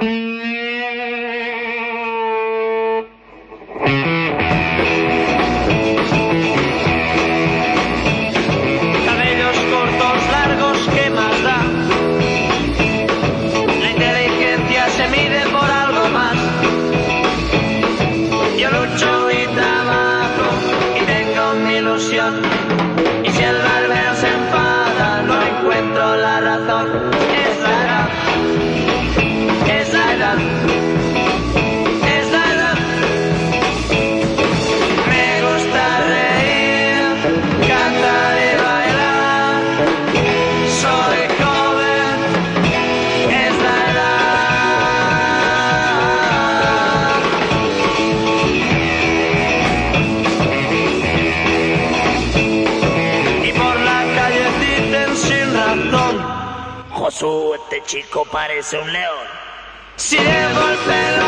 Cabellos cortos, largos, que más da La inteligencia se mide por algo más. Yo lucho y trabajo y tengo mi ilusión. Y si el barbero se enfada, no encuentro la razón. Su, este chico parece un león. Si de golpe